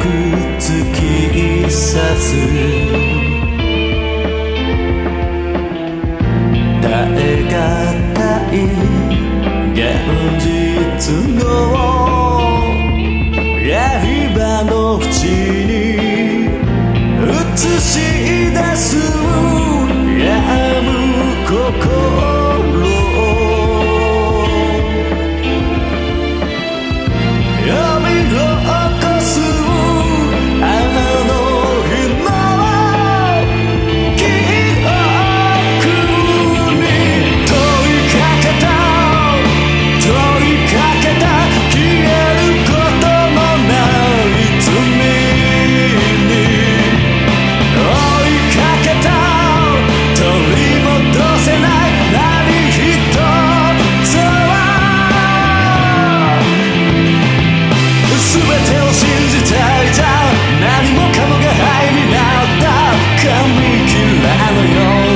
く突き刺す。耐え難い現実のライバーの縁に映し出す I don't know